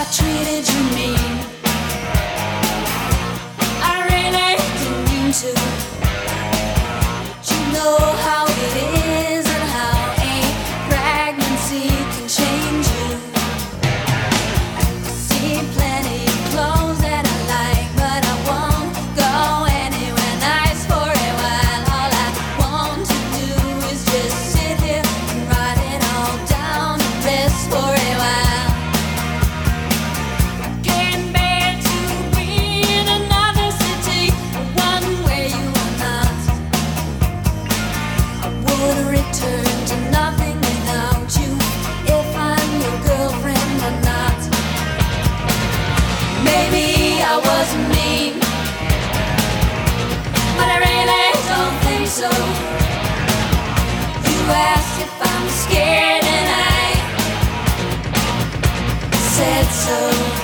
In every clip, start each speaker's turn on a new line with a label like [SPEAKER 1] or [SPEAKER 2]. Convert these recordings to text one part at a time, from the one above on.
[SPEAKER 1] I treated you mean. said so.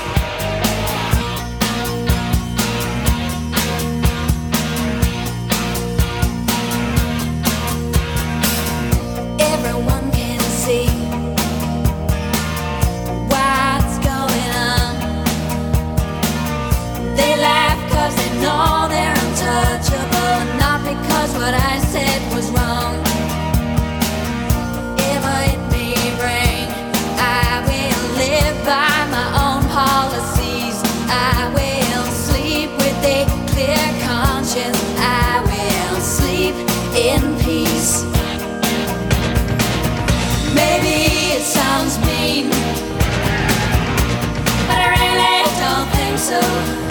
[SPEAKER 1] one's mean, but I really don't think so.